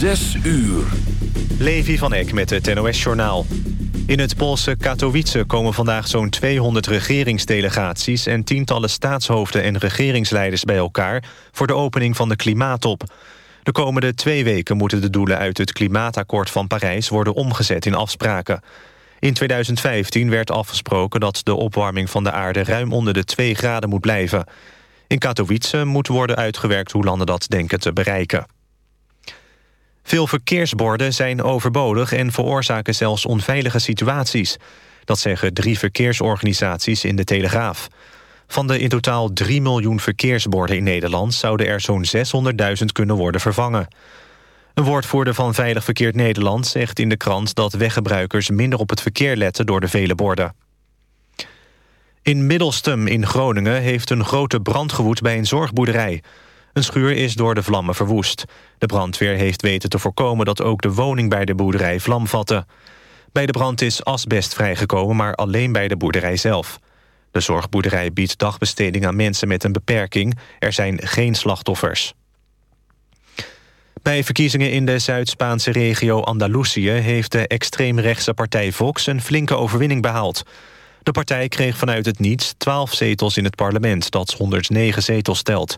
Zes uur. Levi van Eck met het NOS-journaal. In het Poolse Katowice komen vandaag zo'n 200 regeringsdelegaties... en tientallen staatshoofden en regeringsleiders bij elkaar... voor de opening van de klimaattop. De komende twee weken moeten de doelen uit het klimaatakkoord van Parijs... worden omgezet in afspraken. In 2015 werd afgesproken dat de opwarming van de aarde... ruim onder de 2 graden moet blijven. In Katowice moet worden uitgewerkt hoe landen dat denken te bereiken. Veel verkeersborden zijn overbodig en veroorzaken zelfs onveilige situaties. Dat zeggen drie verkeersorganisaties in de Telegraaf. Van de in totaal 3 miljoen verkeersborden in Nederland... zouden er zo'n 600.000 kunnen worden vervangen. Een woordvoerder van Veilig Verkeer Nederland zegt in de krant... dat weggebruikers minder op het verkeer letten door de vele borden. In Middelstum in Groningen heeft een grote brand gewoed bij een zorgboerderij. Een schuur is door de vlammen verwoest. De brandweer heeft weten te voorkomen dat ook de woning bij de boerderij vlam vatte. Bij de brand is asbest vrijgekomen, maar alleen bij de boerderij zelf. De zorgboerderij biedt dagbesteding aan mensen met een beperking. Er zijn geen slachtoffers. Bij verkiezingen in de Zuid-Spaanse regio Andalusië... heeft de extreemrechtse partij Vox een flinke overwinning behaald. De partij kreeg vanuit het niets 12 zetels in het parlement... dat 109 zetels stelt.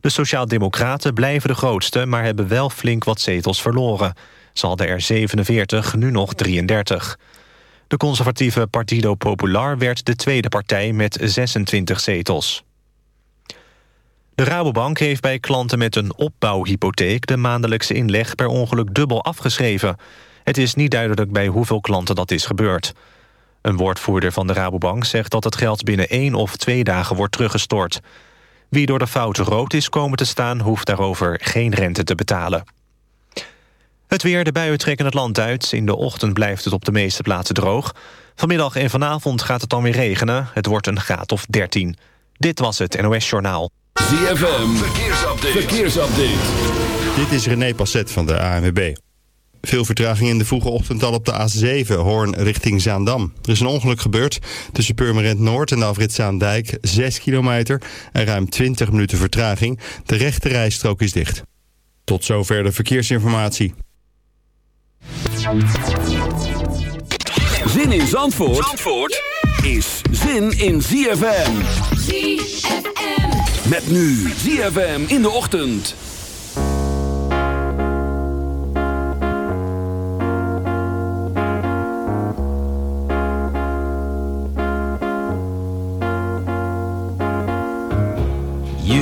De Sociaal-Democraten blijven de grootste... maar hebben wel flink wat zetels verloren. Ze hadden er 47, nu nog 33. De conservatieve Partido Popular werd de tweede partij met 26 zetels. De Rabobank heeft bij klanten met een opbouwhypotheek... de maandelijkse inleg per ongeluk dubbel afgeschreven. Het is niet duidelijk bij hoeveel klanten dat is gebeurd. Een woordvoerder van de Rabobank zegt dat het geld binnen één of twee dagen wordt teruggestort. Wie door de fout rood is komen te staan... hoeft daarover geen rente te betalen. Het weer, de buien trekken het land uit. In de ochtend blijft het op de meeste plaatsen droog. Vanmiddag en vanavond gaat het dan weer regenen. Het wordt een graad of 13. Dit was het NOS Journaal. ZFM, verkeersupdate. verkeersupdate. Dit is René Passet van de ANWB. Veel vertraging in de vroege ochtend al op de A7, Hoorn richting Zaandam. Er is een ongeluk gebeurd tussen Purmerend Noord en Afrit Zaandijk, 6 kilometer en ruim 20 minuten vertraging. De rechte rijstrook is dicht. Tot zover de verkeersinformatie. Zin in Zandvoort, Zandvoort is zin in ZFM. ZFM. Met nu ZFM in de ochtend.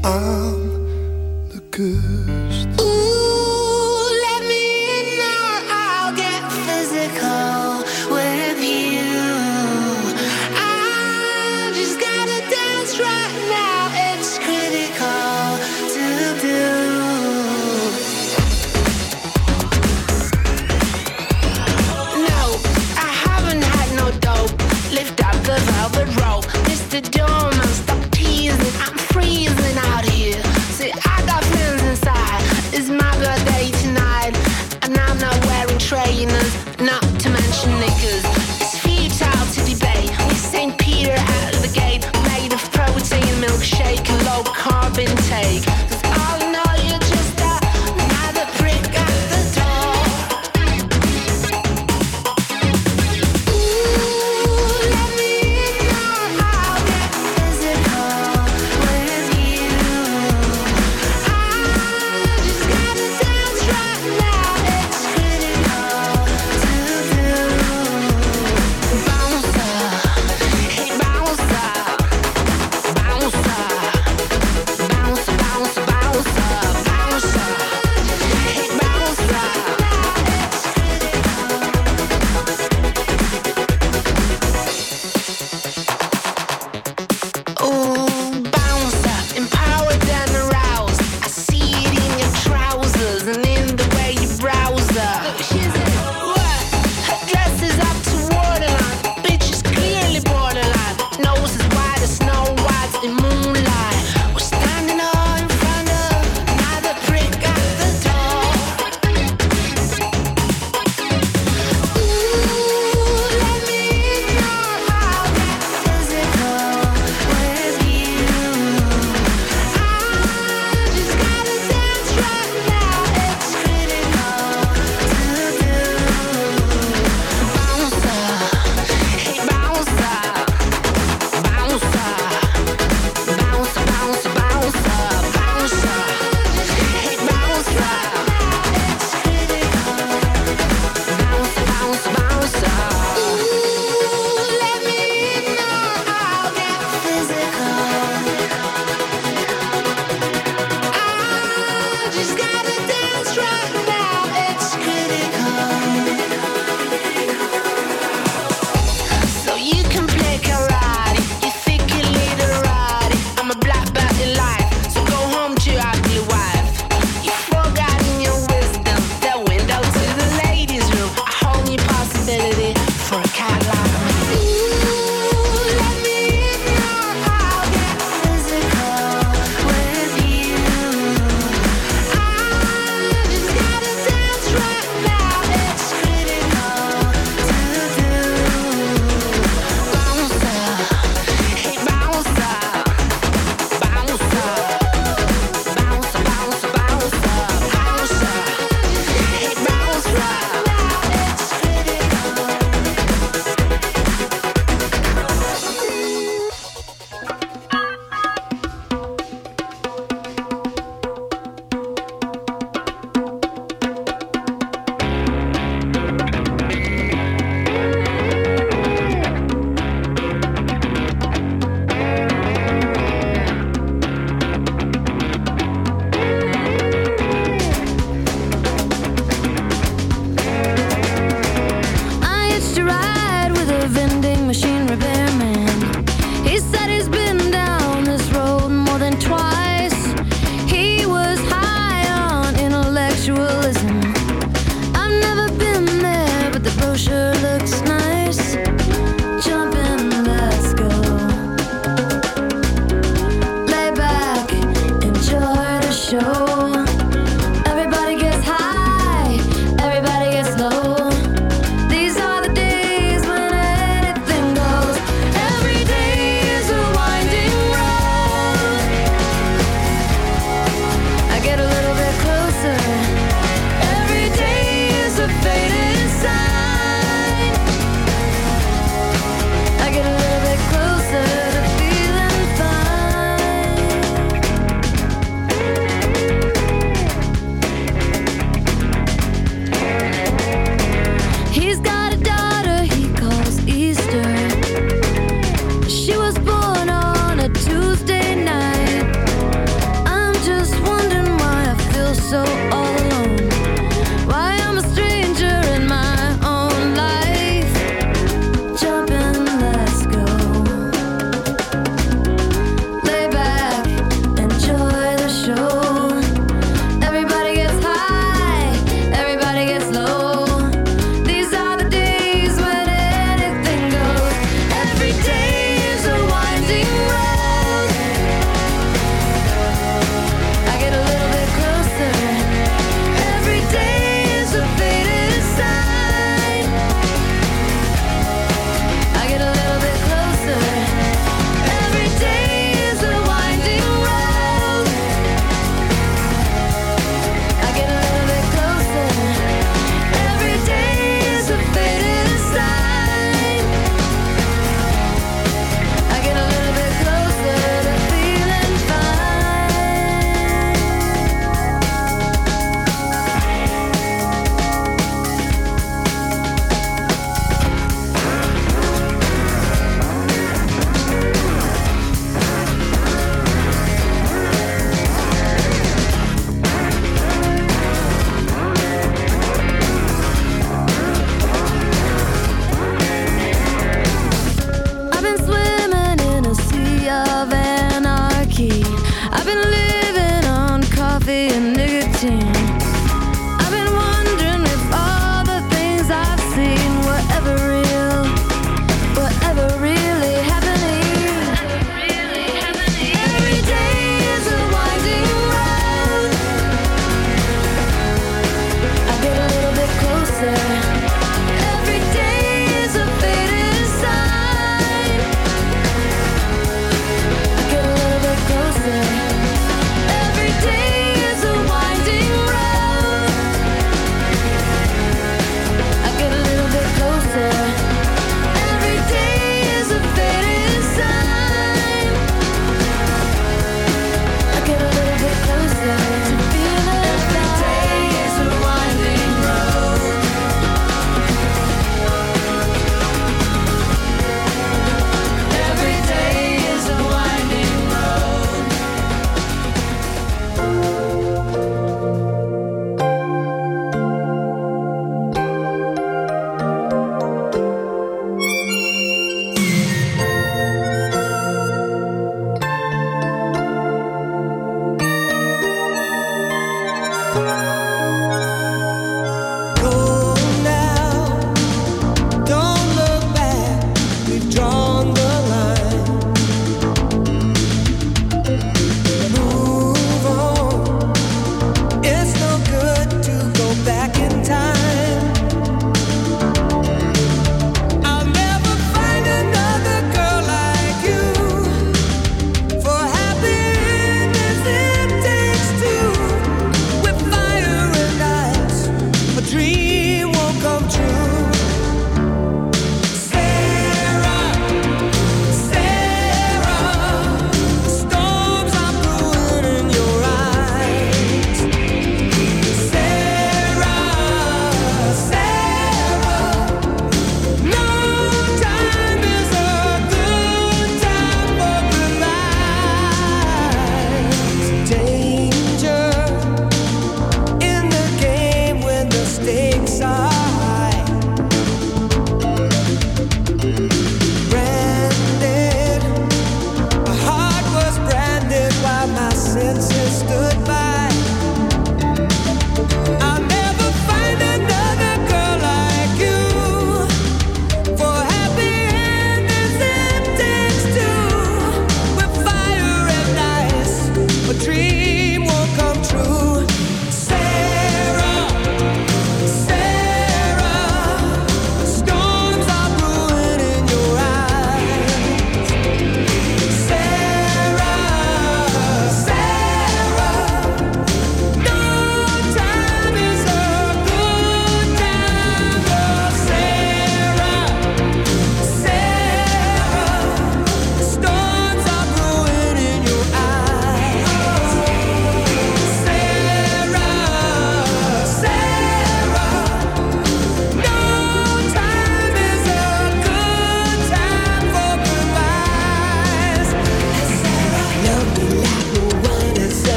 Aan de kust.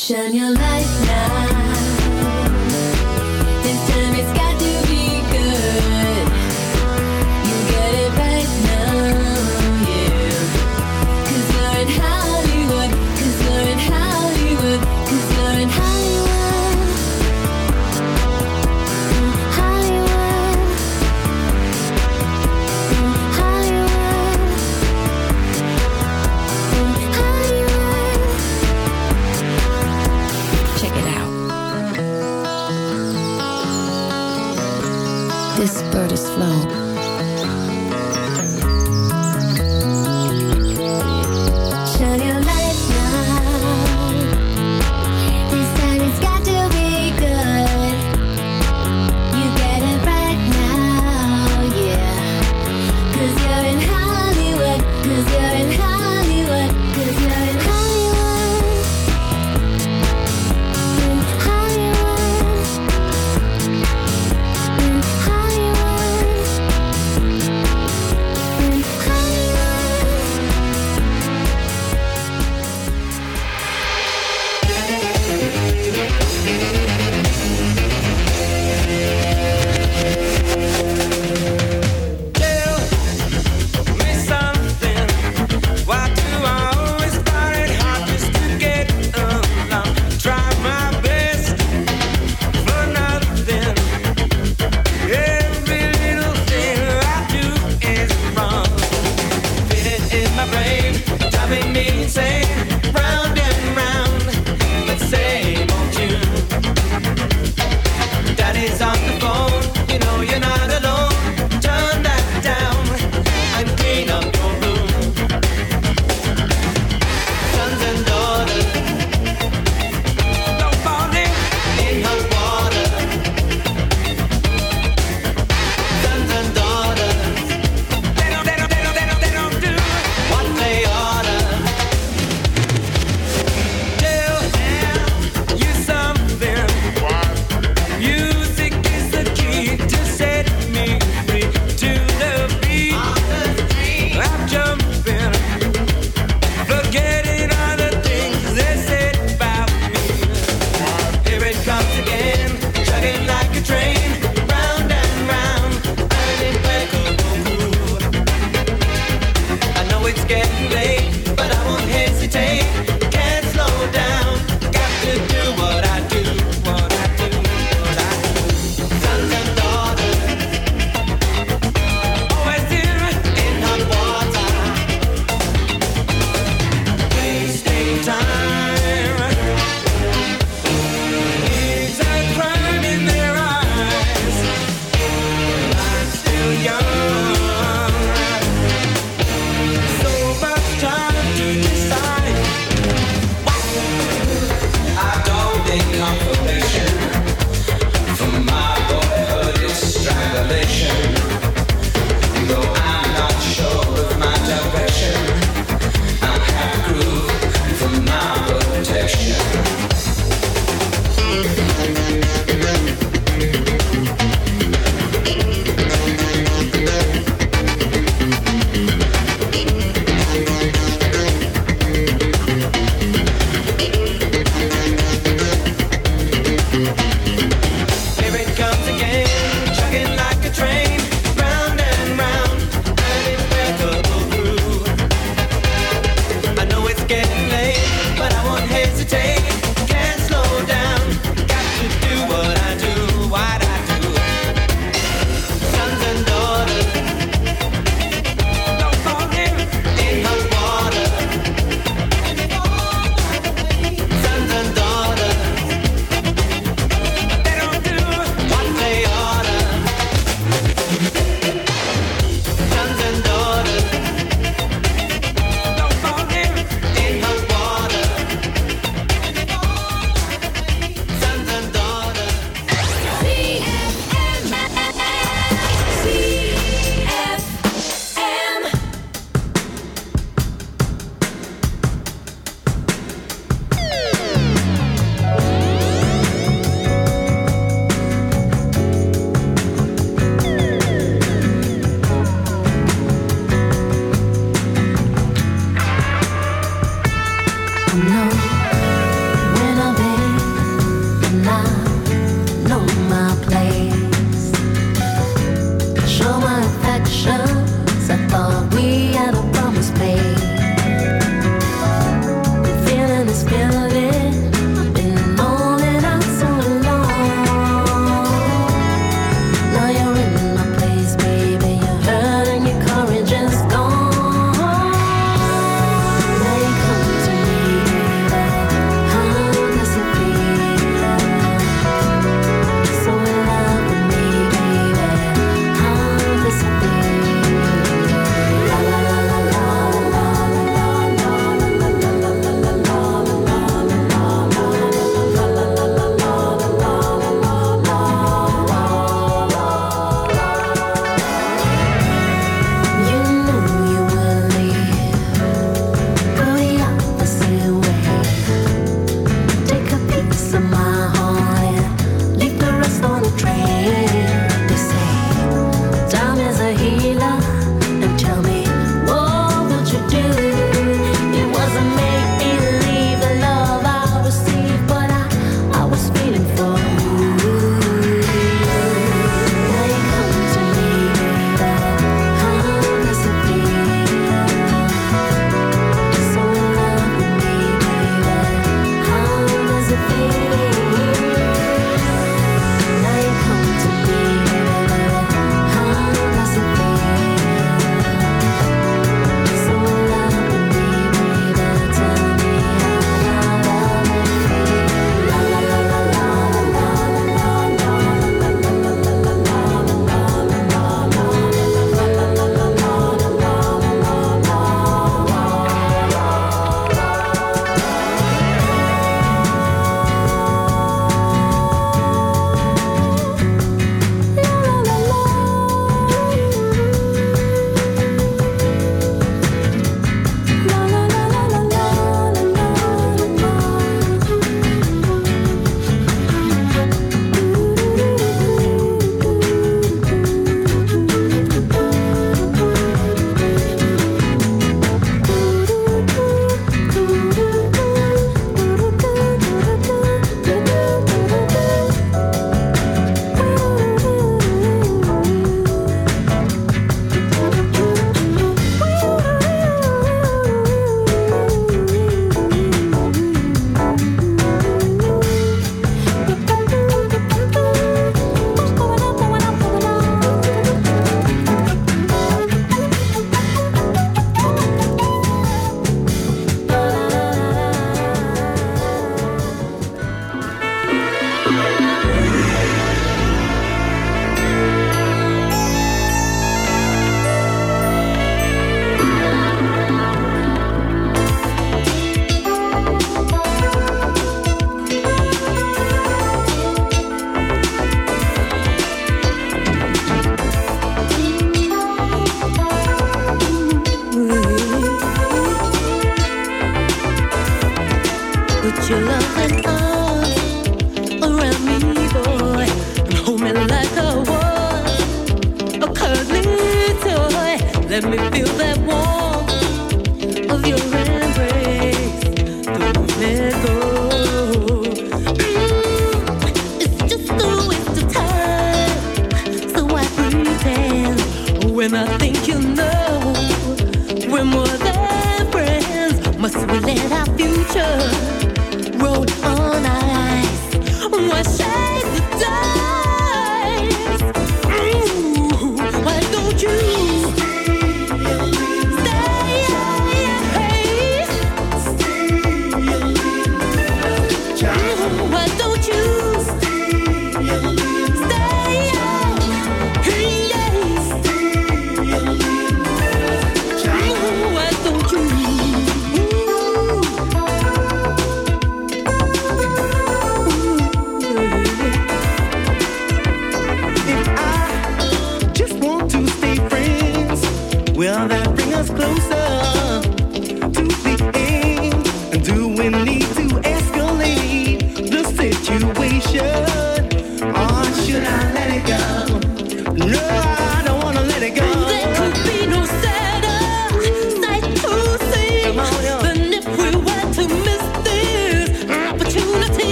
Shine your light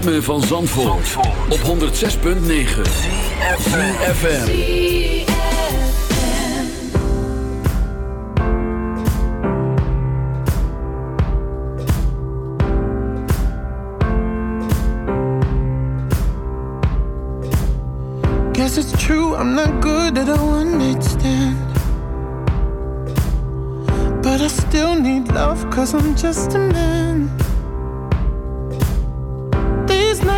ritme van Zandvoort, op 106.9 FM. Guess it's true, I'm not good at a one night stand. But I still need love, cause I'm just a man.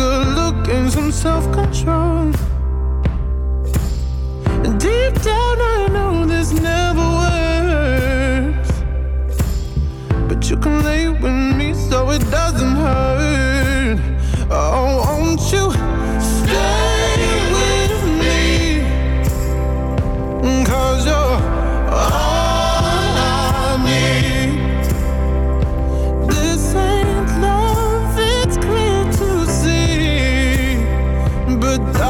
good look and some self But darling,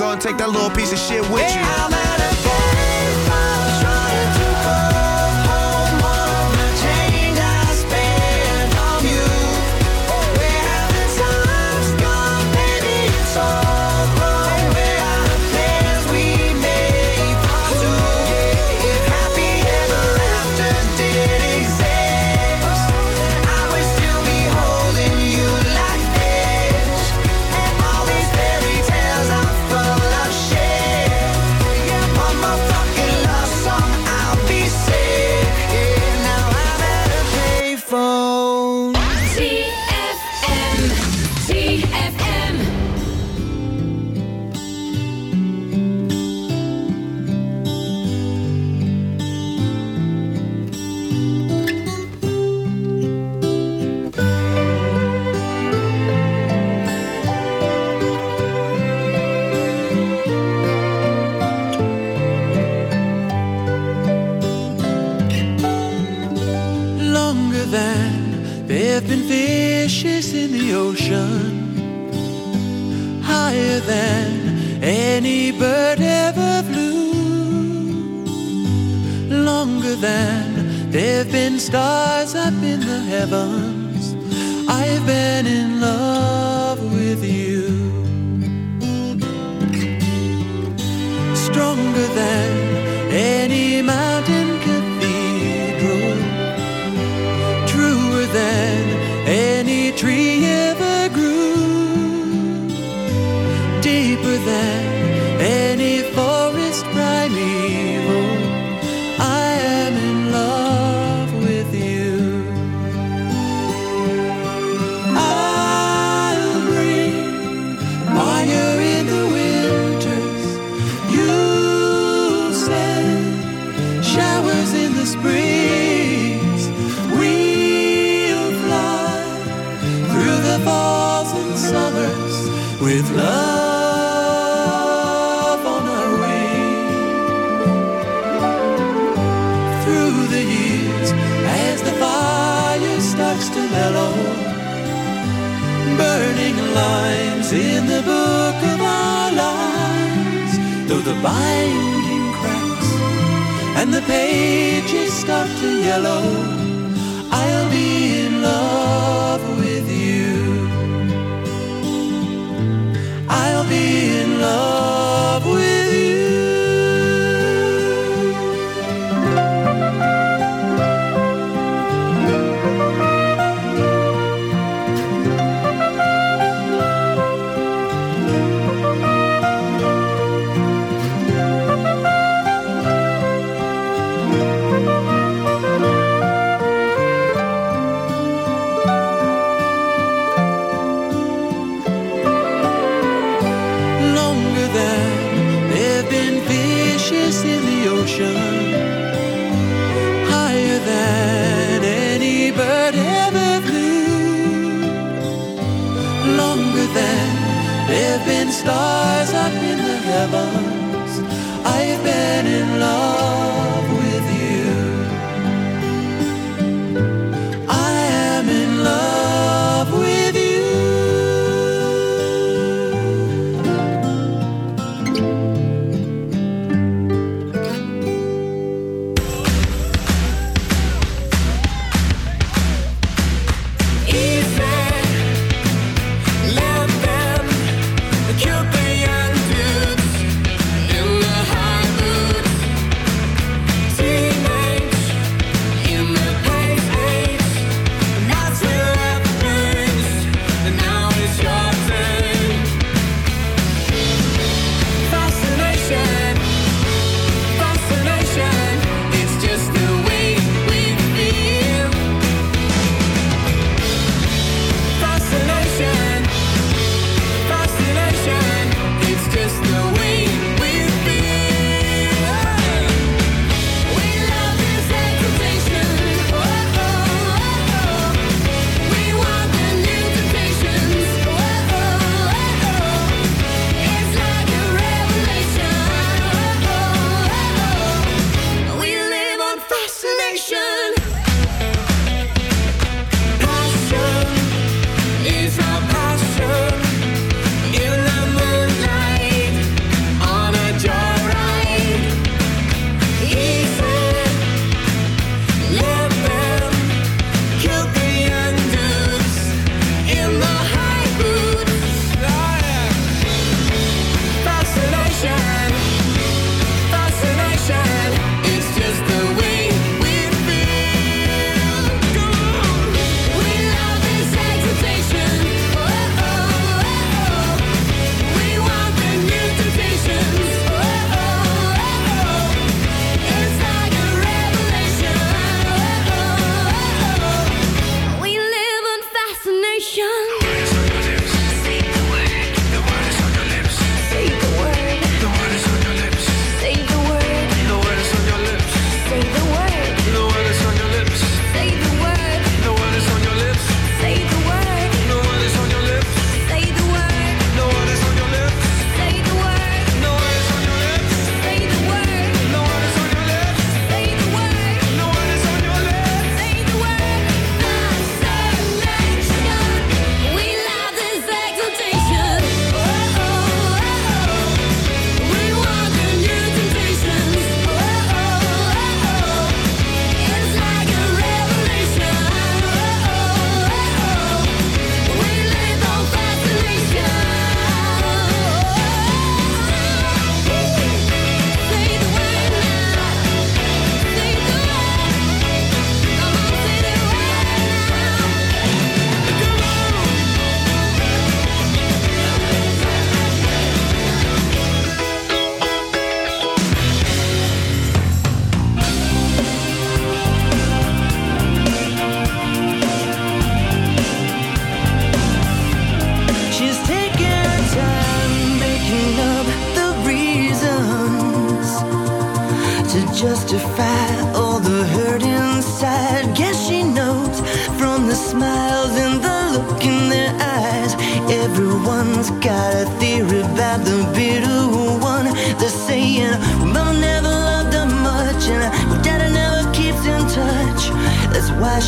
go and take that little piece of shit with you. Higher than any bird ever flew, longer than there have been stars up in the heavens. I've been in love and the pages start to yellow,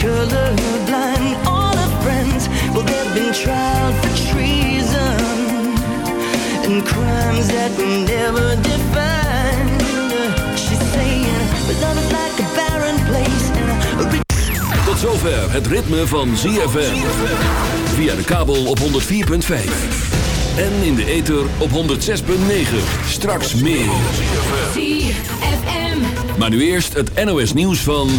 Colorblind. All her friends, well, they've been tried for treason and crimes that were never defined. She's saying, but love is like a barren place Tot zover het ritme van ZFM. Via de kabel op 104.5. En in de ether op 106.9. Straks meer. Maar nu eerst het NOS nieuws van...